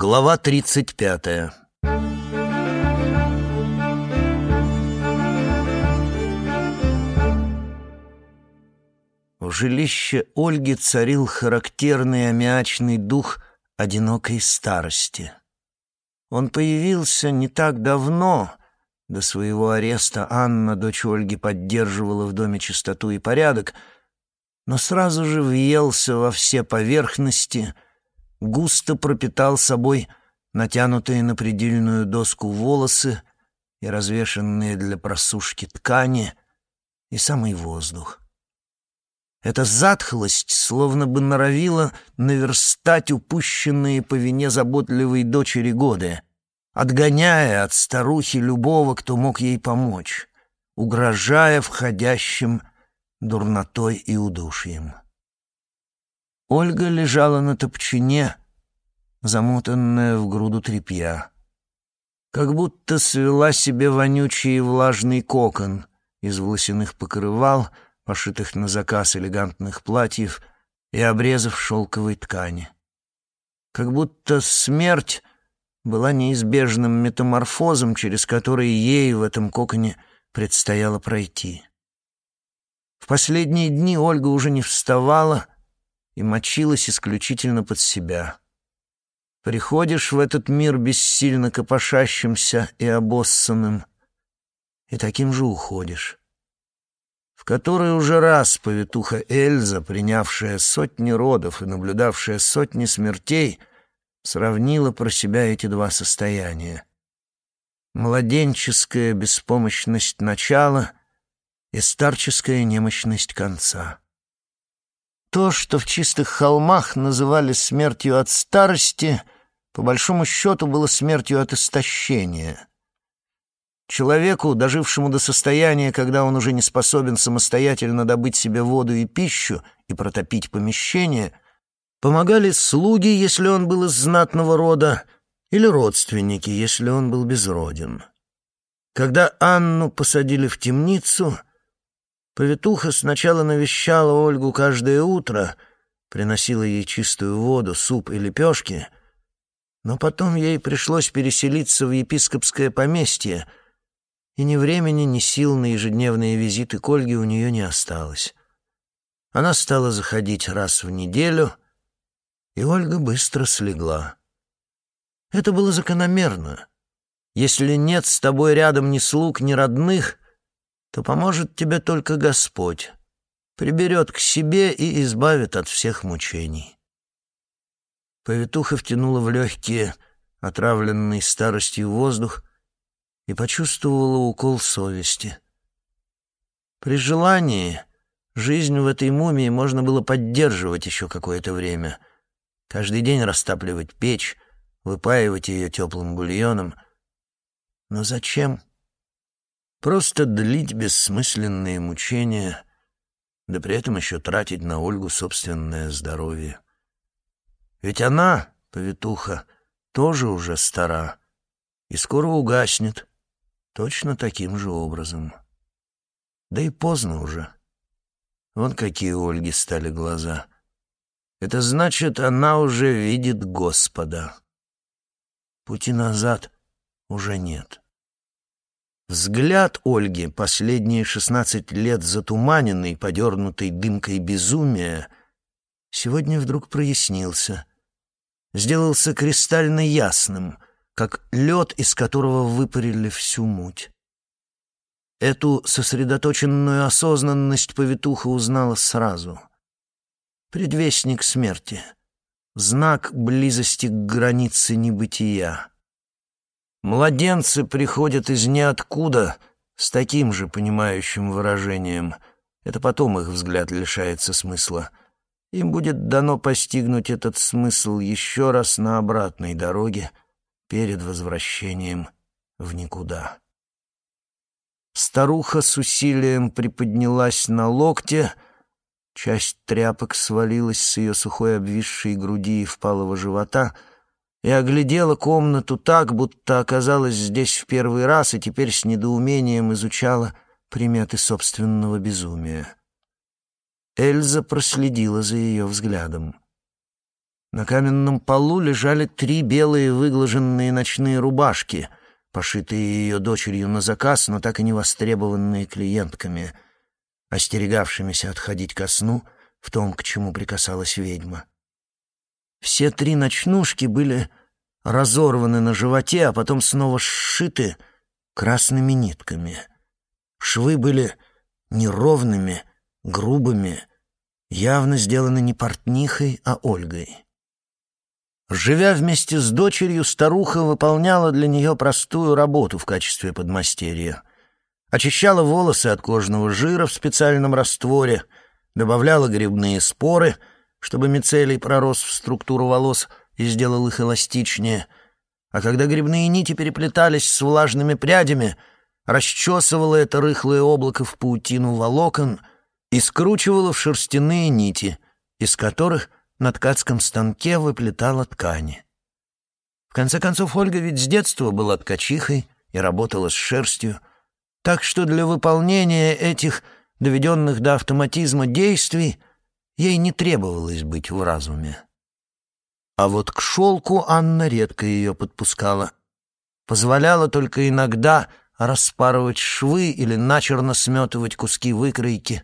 Глава тридцать пятая В жилище Ольги царил характерный аммиачный дух одинокой старости. Он появился не так давно. До своего ареста Анна, дочь Ольги, поддерживала в доме чистоту и порядок, но сразу же въелся во все поверхности, густо пропитал собой натянутые на предельную доску волосы и развешенные для просушки ткани, и самый воздух. Эта затхлость словно бы норовила наверстать упущенные по вине заботливой дочери годы, отгоняя от старухи любого, кто мог ей помочь, угрожая входящим дурнотой и удушьем. Ольга лежала на топчине, замотанная в груду тряпья, как будто свела себе вонючий и влажный кокон из волосяных покрывал — пошитых на заказ элегантных платьев и обрезов шелковой ткани. Как будто смерть была неизбежным метаморфозом, через который ей в этом коконе предстояло пройти. В последние дни Ольга уже не вставала и мочилась исключительно под себя. Приходишь в этот мир бессильно копошащимся и обоссанным, и таким же уходишь в который уже раз повитуха Эльза, принявшая сотни родов и наблюдавшая сотни смертей, сравнила про себя эти два состояния. Младенческая беспомощность начала и старческая немощность конца. То, что в чистых холмах называли смертью от старости, по большому счету было смертью от истощения — Человеку, дожившему до состояния, когда он уже не способен самостоятельно добыть себе воду и пищу и протопить помещение, помогали слуги, если он был из знатного рода, или родственники, если он был безроден. Когда Анну посадили в темницу, повитуха сначала навещала Ольгу каждое утро, приносила ей чистую воду, суп и лепешки, но потом ей пришлось переселиться в епископское поместье — и ни времени, ни сил на ежедневные визиты к Ольге у нее не осталось. Она стала заходить раз в неделю, и Ольга быстро слегла. Это было закономерно. Если нет с тобой рядом ни слуг, ни родных, то поможет тебе только Господь, приберет к себе и избавит от всех мучений. Повитуха втянула в легкие, отравленный старостью воздух, и почувствовала укол совести. При желании жизнь в этой мумии можно было поддерживать еще какое-то время. Каждый день растапливать печь, выпаивать ее теплым бульоном. Но зачем? Просто длить бессмысленные мучения, да при этом еще тратить на Ольгу собственное здоровье. Ведь она, повитуха, тоже уже стара и скоро угаснет, Точно таким же образом. Да и поздно уже. Вон какие у Ольги стали глаза. Это значит, она уже видит Господа. Пути назад уже нет. Взгляд Ольги, последние шестнадцать лет затуманенный, подернутый дымкой безумия, сегодня вдруг прояснился, сделался кристально ясным — как лед, из которого выпарили всю муть. Эту сосредоточенную осознанность повитуха узнала сразу. Предвестник смерти. Знак близости к границе небытия. Младенцы приходят из ниоткуда с таким же понимающим выражением. Это потом их взгляд лишается смысла. Им будет дано постигнуть этот смысл еще раз на обратной дороге — перед возвращением в никуда. Старуха с усилием приподнялась на локте, часть тряпок свалилась с ее сухой обвисшей груди и впалого живота и оглядела комнату так, будто оказалась здесь в первый раз и теперь с недоумением изучала приметы собственного безумия. Эльза проследила за ее взглядом. На каменном полу лежали три белые выглаженные ночные рубашки, пошитые ее дочерью на заказ, но так и не востребованные клиентками, остерегавшимися отходить ко сну в том, к чему прикасалась ведьма. Все три ночнушки были разорваны на животе, а потом снова сшиты красными нитками. Швы были неровными, грубыми, явно сделаны не портнихой, а Ольгой. Живя вместе с дочерью, старуха выполняла для нее простую работу в качестве подмастерья. Очищала волосы от кожного жира в специальном растворе, добавляла грибные споры, чтобы мицелий пророс в структуру волос и сделал их эластичнее. А когда грибные нити переплетались с влажными прядями, расчесывала это рыхлое облако в паутину волокон и скручивала в шерстяные нити, из которых на ткацком станке выплетала ткани. В конце концов, Ольга ведь с детства была ткачихой и работала с шерстью, так что для выполнения этих доведенных до автоматизма действий ей не требовалось быть в разуме. А вот к шелку Анна редко ее подпускала. Позволяла только иногда распарывать швы или начерно сметывать куски выкройки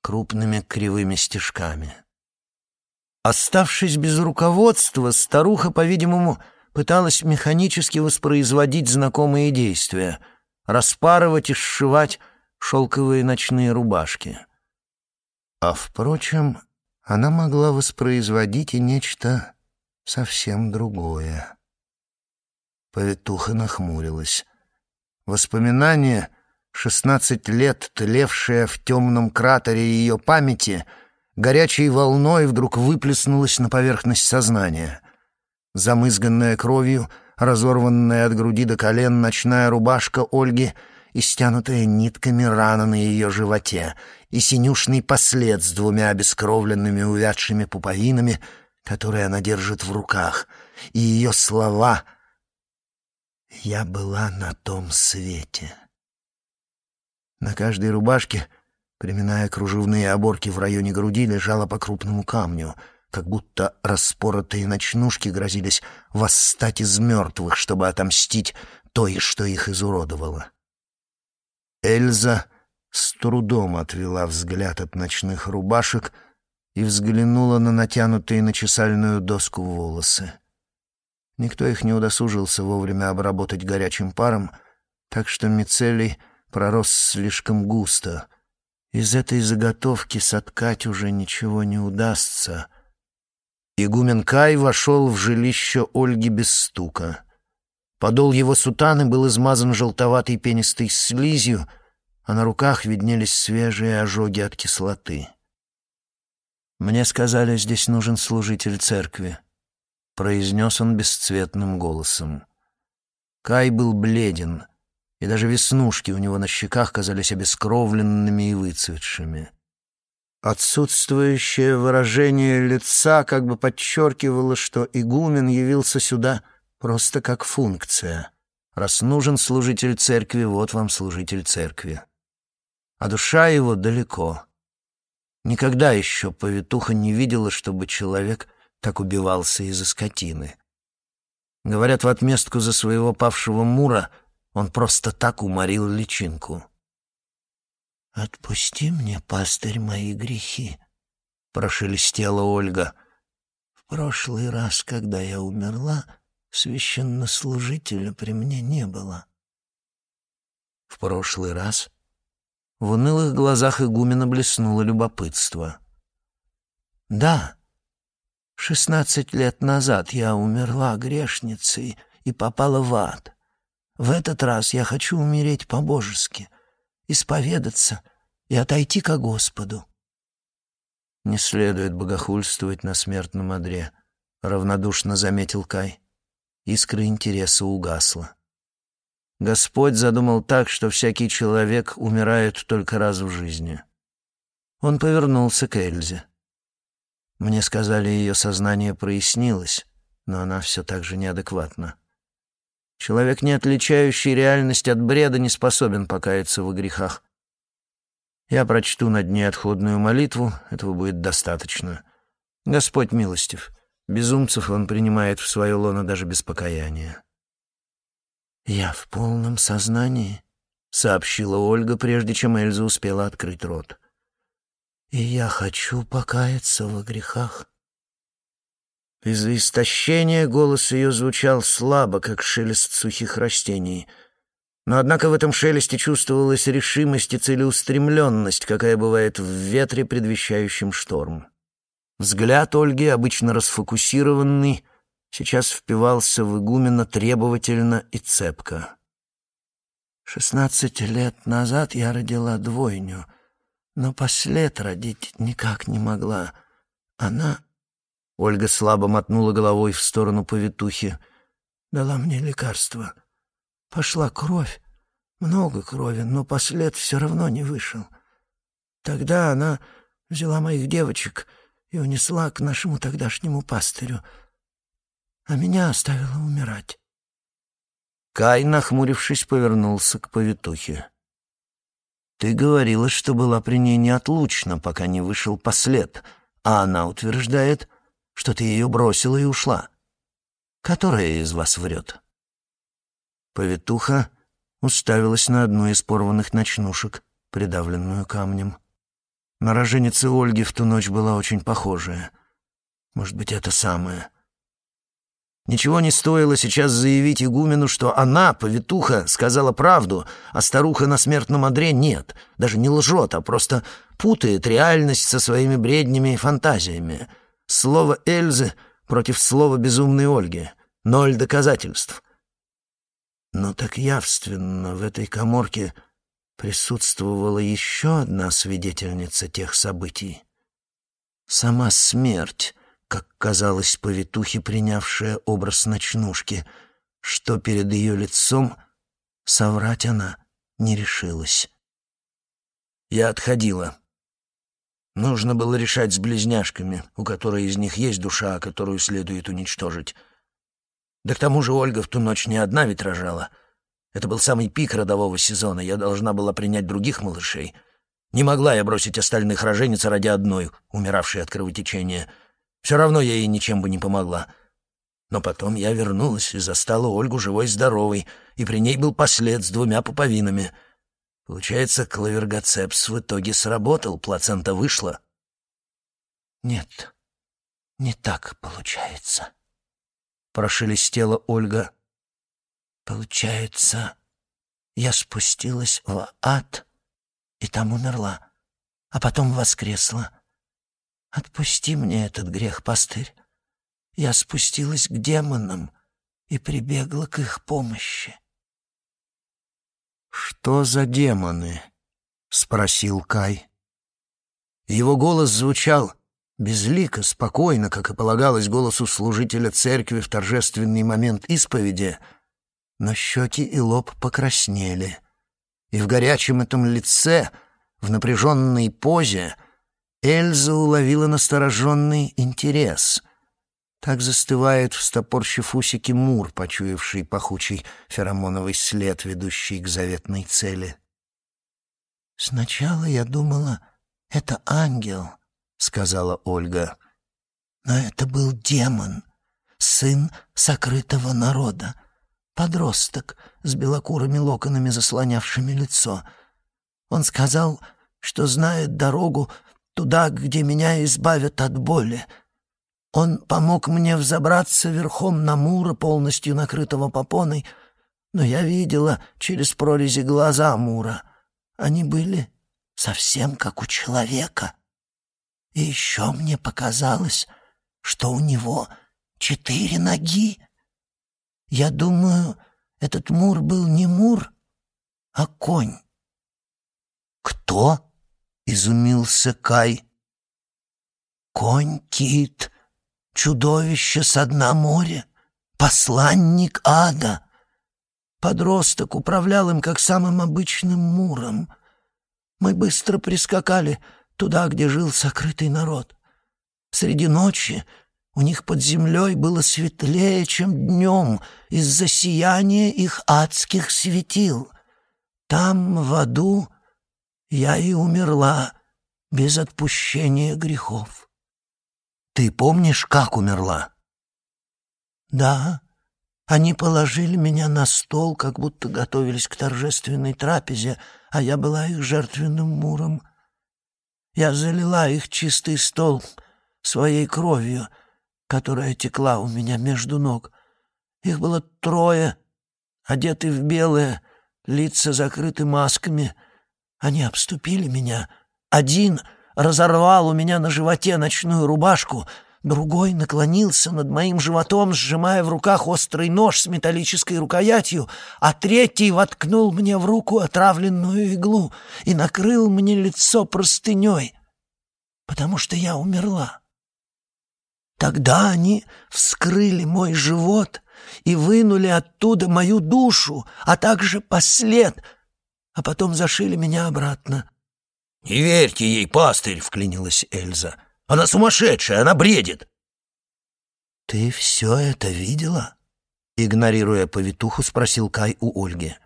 крупными кривыми стежками. Оставшись без руководства, старуха, по-видимому, пыталась механически воспроизводить знакомые действия — распарывать и сшивать шелковые ночные рубашки. А, впрочем, она могла воспроизводить и нечто совсем другое. Повитуха нахмурилась. Воспоминание, шестнадцать лет тлевшее в темном кратере ее памяти — горячей волной вдруг выплеснулась на поверхность сознания. Замызганная кровью, разорванная от груди до колен ночная рубашка Ольги и стянутая нитками рана на ее животе, и синюшный послед с двумя обескровленными увядшими пуповинами, которые она держит в руках, и ее слова «Я была на том свете». На каждой рубашке Приминая кружевные оборки в районе груди, лежала по крупному камню, как будто распоротые ночнушки грозились восстать из мертвых, чтобы отомстить той, что их изуродовало. Эльза с трудом отвела взгляд от ночных рубашек и взглянула на натянутые на чесальную доску волосы. Никто их не удосужился вовремя обработать горячим паром, так что мицелий пророс слишком густо — из этой заготовки соткать уже ничего не удастся. Игумен Кай вошел в жилище Ольги без стука. Подол его сутаны был измазан желтоватой пенистой слизью, а на руках виднелись свежие ожоги от кислоты. «Мне сказали, здесь нужен служитель церкви», — произнес он бесцветным голосом. Кай был бледен — и даже веснушки у него на щеках казались обескровленными и выцветшими. Отсутствующее выражение лица как бы подчеркивало, что игумен явился сюда просто как функция. Раз нужен служитель церкви, вот вам служитель церкви. А душа его далеко. Никогда еще повитуха не видела, чтобы человек так убивался из-за скотины. Говорят, в отместку за своего павшего мура — он просто так уморил личинку. «Отпусти мне, пастырь, мои грехи», — прошелестела Ольга. «В прошлый раз, когда я умерла, священнослужителя при мне не было». «В прошлый раз?» В унылых глазах игумена блеснуло любопытство. «Да, шестнадцать лет назад я умерла грешницей и попала в ад. В этот раз я хочу умереть по-божески, исповедаться и отойти ко Господу. Не следует богохульствовать на смертном одре, равнодушно заметил Кай. Искра интереса угасла. Господь задумал так, что всякий человек умирает только раз в жизни. Он повернулся к Эльзе. Мне сказали, ее сознание прояснилось, но она все так же неадекватна. Человек, не отличающий реальность от бреда, не способен покаяться в грехах. Я прочту над ней отходную молитву, этого будет достаточно. Господь милостив, Безумцев он принимает в свое лоно даже без покаяния. «Я в полном сознании», — сообщила Ольга, прежде чем Эльза успела открыть рот. «И я хочу покаяться во грехах». Из-за истощения голос ее звучал слабо, как шелест сухих растений. Но однако в этом шелесте чувствовалась решимость и целеустремленность, какая бывает в ветре, предвещающем шторм. Взгляд Ольги, обычно расфокусированный, сейчас впивался в игумена требовательно и цепко. «Шестнадцать лет назад я родила двойню, но послед родить никак не могла. Она...» Ольга слабо мотнула головой в сторону повитухи. «Дала мне лекарство. Пошла кровь, много крови, но послед все равно не вышел. Тогда она взяла моих девочек и унесла к нашему тогдашнему пастырю, а меня оставила умирать. Кай, нахмурившись, повернулся к повитухе. «Ты говорила, что была при ней неотлучна, пока не вышел послед, а она утверждает, что ты ее бросила и ушла. Которая из вас врет?» Повитуха уставилась на одну из порванных ночнушек, придавленную камнем. На роженице Ольги в ту ночь была очень похожая. Может быть, это самое. Ничего не стоило сейчас заявить игумену, что она, повитуха, сказала правду, а старуха на смертном одре нет, даже не лжет, а просто путает реальность со своими бреднями и фантазиями. Слово Эльзы против слова безумной Ольги. Ноль доказательств. Но так явственно в этой коморке присутствовала еще одна свидетельница тех событий. Сама смерть, как казалось повитухе, принявшая образ ночнушки, что перед ее лицом соврать она не решилась. Я отходила. Нужно было решать с близняшками, у которой из них есть душа, которую следует уничтожить. Да к тому же Ольга в ту ночь не одна ведь рожала — это был самый пик родового сезона. Я должна была принять других малышей. Не могла я бросить остальных рожениц ради одной, умиравшей от кровотечения. Все равно я ей ничем бы не помогла. Но потом я вернулась и застала Ольгу живой-здоровой, и при ней был послед с двумя пуповинами. Получается, клавергоцепс в итоге сработал, плацента вышла. «Нет, не так получается», — прошелестела Ольга, Получается, я спустилась в ад и там умерла, а потом воскресла. Отпусти мне этот грех, пастырь. Я спустилась к демонам и прибегла к их помощи. «Что за демоны?» — спросил Кай. Его голос звучал безлико, спокойно, как и полагалось голосу служителя церкви в торжественный момент исповеди — но щеки и лоб покраснели. И в горячем этом лице, в напряженной позе, Эльза уловила настороженный интерес. Так застывает, встопорщив усики Мур, почуявший пахучий феромоновый след, ведущий к заветной цели. «Сначала я думала, это ангел», — сказала Ольга. «Но это был демон, сын сокрытого народа подросток с белокурыми локонами, заслонявшими лицо. Он сказал, что знает дорогу туда, где меня избавят от боли. Он помог мне взобраться верхом на Мура, полностью накрытого попоной, но я видела через прорези глаза Мура. Они были совсем как у человека. И еще мне показалось, что у него четыре ноги. Я думаю, этот Мур был не Мур, а конь. «Кто?» — изумился Кай. «Конь-кит, чудовище с дна моря, посланник ада». Подросток управлял им как самым обычным муром. Мы быстро прискакали туда, где жил сокрытый народ. Среди ночи у них под землей было светлее, чем днем, из-за сияния их адских светил. Там, в аду, я и умерла без отпущения грехов. Ты помнишь, как умерла? Да, они положили меня на стол, как будто готовились к торжественной трапезе, а я была их жертвенным муром. Я залила их чистый стол своей кровью, которая текла у меня между ног. Их было трое, одеты в белое, лица закрыты масками. Они обступили меня. Один разорвал у меня на животе ночную рубашку, другой наклонился над моим животом, сжимая в руках острый нож с металлической рукоятью, а третий воткнул мне в руку отравленную иглу и накрыл мне лицо простыней, потому что я умерла. Тогда они вскрыли мой живот и вынули оттуда мою душу, а также послед, а потом зашили меня обратно. «Не верьте ей, пастырь!» — вклинилась Эльза. «Она сумасшедшая, она бредит!» «Ты все это видела?» — игнорируя повитуху, спросил Кай у Ольги.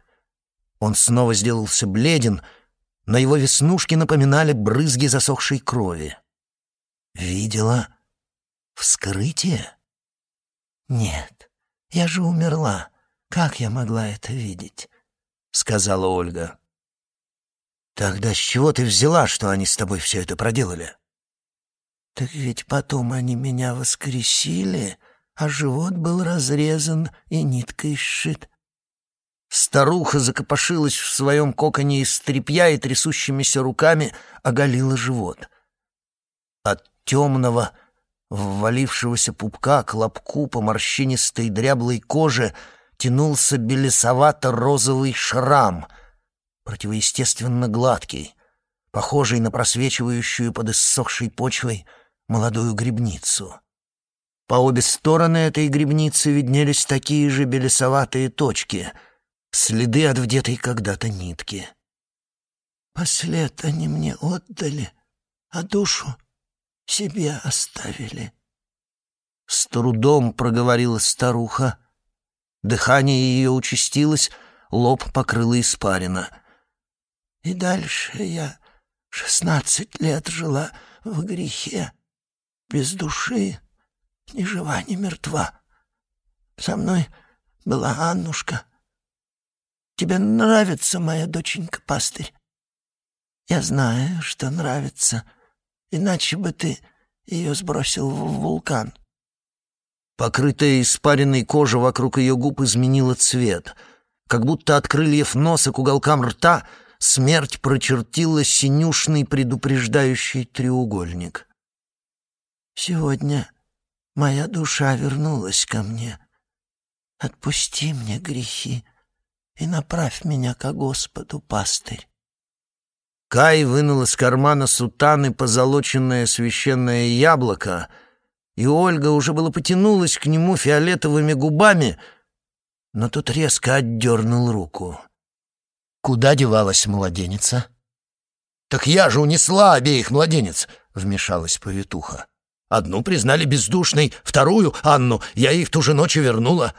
Он снова сделался бледен, но его веснушки напоминали брызги засохшей крови. «Видела вскрытие?» «Нет, я же умерла. Как я могла это видеть?» — сказала Ольга. Тогда с чего ты взяла, что они с тобой все это проделали? Так ведь потом они меня воскресили, а живот был разрезан и ниткой сшит. Старуха закопошилась в своем коконе из тряпья и трясущимися руками оголила живот. От темного, ввалившегося пупка к лобку по морщинистой дряблой коже тянулся белесовато-розовый шрам — противоестественно гладкий, похожий на просвечивающую под иссохшей почвой молодую грибницу. По обе стороны этой грибницы виднелись такие же белесоватые точки, следы от вдетой когда-то нитки. «Послед они мне отдали, а душу себе оставили», — с трудом проговорила старуха. Дыхание ее участилось, лоб покрыло испарина. И дальше я шестнадцать лет жила в грехе, без души, ни жива, ни мертва. Со мной была Аннушка. Тебе нравится моя доченька, пастырь? Я знаю, что нравится, иначе бы ты ее сбросил в вулкан. Покрытая испаренной кожа вокруг ее губ изменила цвет, как будто от крыльев носа к уголкам рта — смерть прочертила синюшный предупреждающий треугольник. «Сегодня моя душа вернулась ко мне. Отпусти мне грехи и направь меня ко Господу, пастырь». Кай вынул из кармана сутаны позолоченное священное яблоко, и Ольга уже было потянулась к нему фиолетовыми губами, но тот резко отдернул руку. Куда девалась младеница? «Так я же унесла обеих младенец!» — вмешалась повитуха. «Одну признали бездушной, вторую, Анну, я их ту же ночь вернула».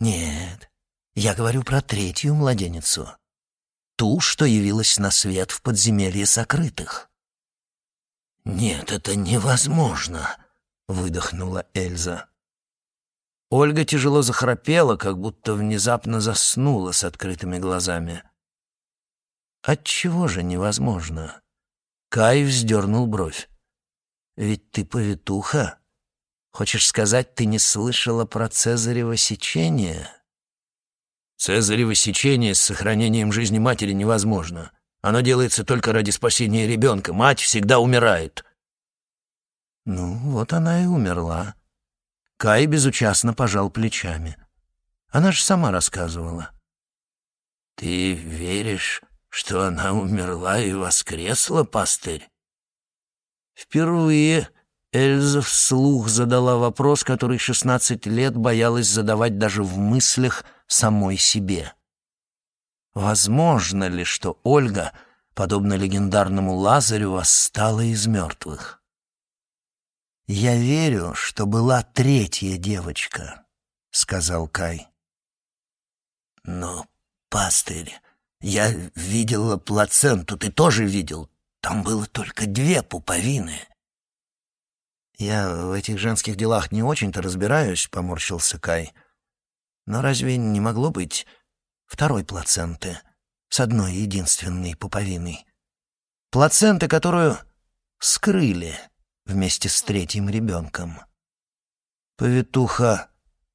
«Нет, я говорю про третью младеницу. Ту, что явилась на свет в подземелье сокрытых». «Нет, это невозможно», — выдохнула Эльза. Ольга тяжело захрапела, как будто внезапно заснула с открытыми глазами. «Отчего же невозможно?» Кай вздернул бровь. «Ведь ты повитуха. Хочешь сказать, ты не слышала про Цезарево сечение?» «Цезарево сечение с сохранением жизни матери невозможно. Оно делается только ради спасения ребенка. Мать всегда умирает». «Ну, вот она и умерла», Кай безучастно пожал плечами. Она же сама рассказывала. «Ты веришь, что она умерла и воскресла, пастырь?» Впервые Эльза вслух задала вопрос, который шестнадцать лет боялась задавать даже в мыслях самой себе. Возможно ли, что Ольга, подобно легендарному Лазарю, восстала из мертвых? «Я верю, что была третья девочка», — сказал Кай. «Но, пастырь, я видела плаценту, ты тоже видел. Там было только две пуповины». «Я в этих женских делах не очень-то разбираюсь», — поморщился Кай. «Но разве не могло быть второй плаценты с одной единственной пуповиной? Плаценты, которую скрыли вместе с третьим ребенком?» Повитуха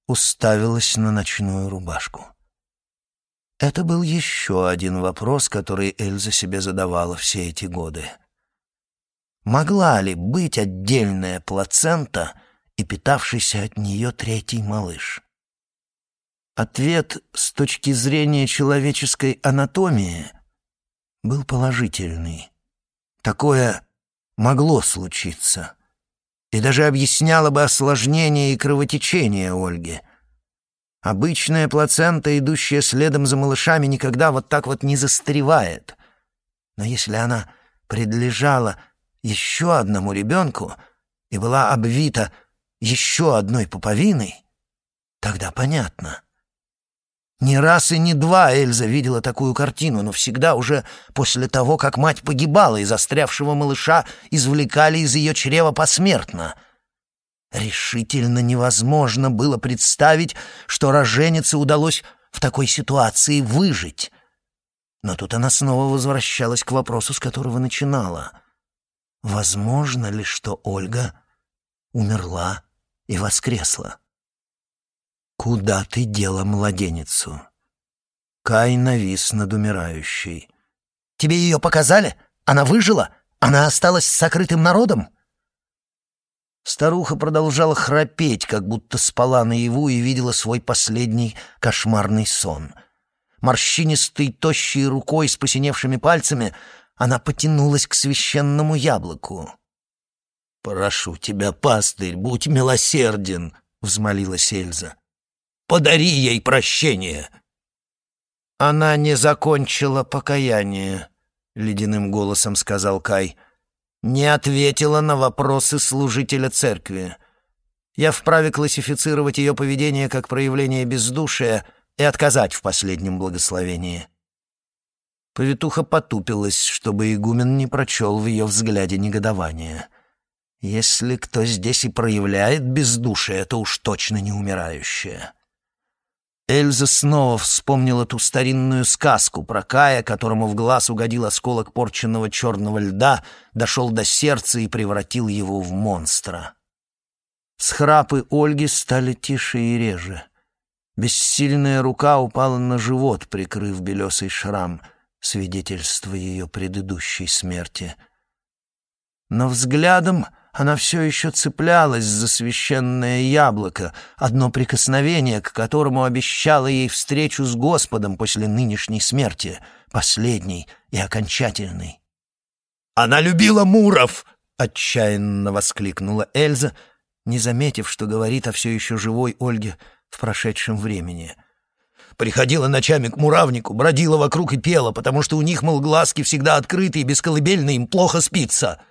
уставилась на ночную рубашку. Это был еще один вопрос, который Эльза себе задавала все эти годы. Могла ли быть отдельная плацента и питавшийся от нее третий малыш? Ответ с точки зрения человеческой анатомии был положительный. Такое могло случиться. И даже объясняло бы осложнение и кровотечение Ольги. Обычная плацента, идущая следом за малышами, никогда вот так вот не застревает. Но если она предлежала еще одному ребенку и была обвита еще одной пуповиной, тогда понятно. Не раз и не два Эльза видела такую картину, но всегда уже после того, как мать погибала, и застрявшего малыша извлекали из ее чрева посмертно. Решительно невозможно было представить, что роженице удалось в такой ситуации выжить. Но тут она снова возвращалась к вопросу, с которого начинала. Возможно ли, что Ольга умерла и воскресла? «Куда ты дела младеницу?» Кай навис над умирающей. «Тебе ее показали? Она выжила? Она осталась с сокрытым народом?» Старуха продолжала храпеть, как будто спала наяву и видела свой последний кошмарный сон. Морщинистой, тощей рукой с посиневшими пальцами она потянулась к священному яблоку. «Прошу тебя, пастырь, будь милосерден!» — взмолилась Эльза. «Подари ей прощение!» «Она не закончила покаяние», — ледяным голосом сказал Кай. «Не ответила на вопросы служителя церкви. Я вправе классифицировать ее поведение как проявление бездушия и отказать в последнем благословении». Повитуха потупилась, чтобы игумен не прочел в ее взгляде негодования. Если кто здесь и проявляет бездушие, то уж точно не умирающее. Эльза снова вспомнила ту старинную сказку про Кая, которому в глаз угодил осколок порченного черного льда, дошел до сердца и превратил его в монстра. Схрапы Ольги стали тише и реже. Бессильная рука упала на живот, прикрыв белесый шрам — свидетельство ее предыдущей смерти. Но взглядом она все еще цеплялась за священное яблоко, одно прикосновение, к которому обещало ей встречу с Господом после нынешней смерти, последней и окончательной. «Она любила Муров!» — отчаянно воскликнула Эльза, не заметив, что говорит о все еще живой Ольге в прошедшем времени — Приходила ночами к муравнику, бродила вокруг и пела, потому что у них, мол, глазки всегда открыты и без колыбельной им плохо спится.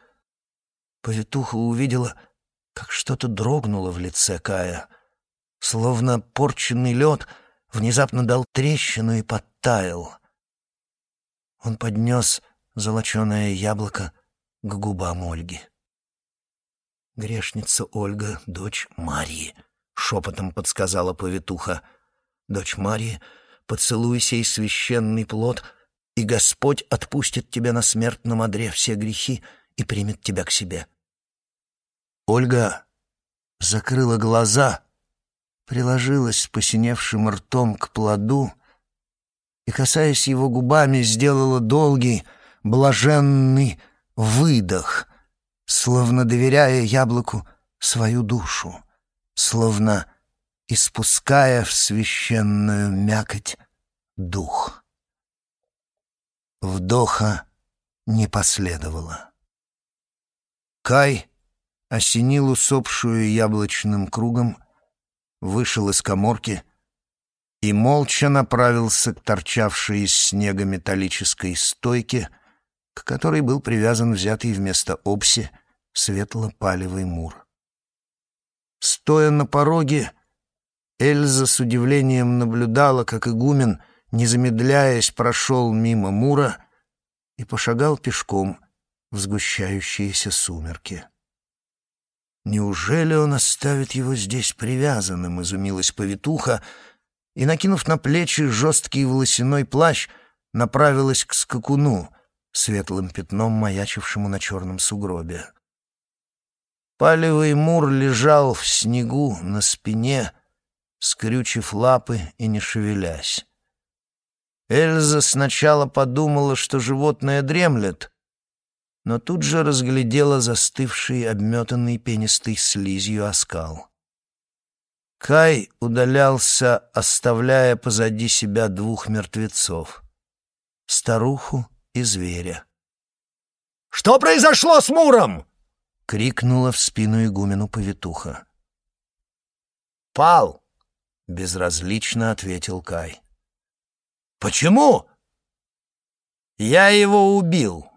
Повитуха увидела, как что-то дрогнуло в лице Кая. Словно порченный лед внезапно дал трещину и подтаял. Он поднес золоченое яблоко к губам Ольги. «Грешница Ольга, дочь Марии», — шепотом подсказала повитуха — Дочь Марии, поцелуй сей священный плод, и Господь отпустит тебя на смертном одре все грехи и примет тебя к себе. Ольга закрыла глаза, приложилась посиневшим ртом к плоду и, касаясь его губами, сделала долгий, блаженный выдох, словно доверяя яблоку свою душу, словно испуская в священную мякоть дух. Вдоха не последовало. Кай осенил усопшую яблочным кругом, вышел из коморки и молча направился к торчавшей из снега металлической стойке, к которой был привязан взятый вместо обси светло-палевый мур. Стоя на пороге, Эльза с удивлением наблюдала, как игумен, не замедляясь, прошел мимо Мура и пошагал пешком в сгущающиеся сумерки. Неужели он оставит его здесь привязанным, изумилась повитуха, и, накинув на плечи жесткий волосяной плащ, направилась к скакуну, светлым пятном маячившему на черном сугробе. Палевый мур лежал в снегу на спине, скрючив лапы и не шевелясь. Эльза сначала подумала, что животное дремлет, но тут же разглядела застывший, обметанный пенистой слизью оскал. Кай удалялся, оставляя позади себя двух мертвецов — старуху и зверя. «Что произошло с Муром?» — крикнула в спину игумену повитуха. «Пал!» — безразлично ответил Кай. «Почему?» «Я его убил!»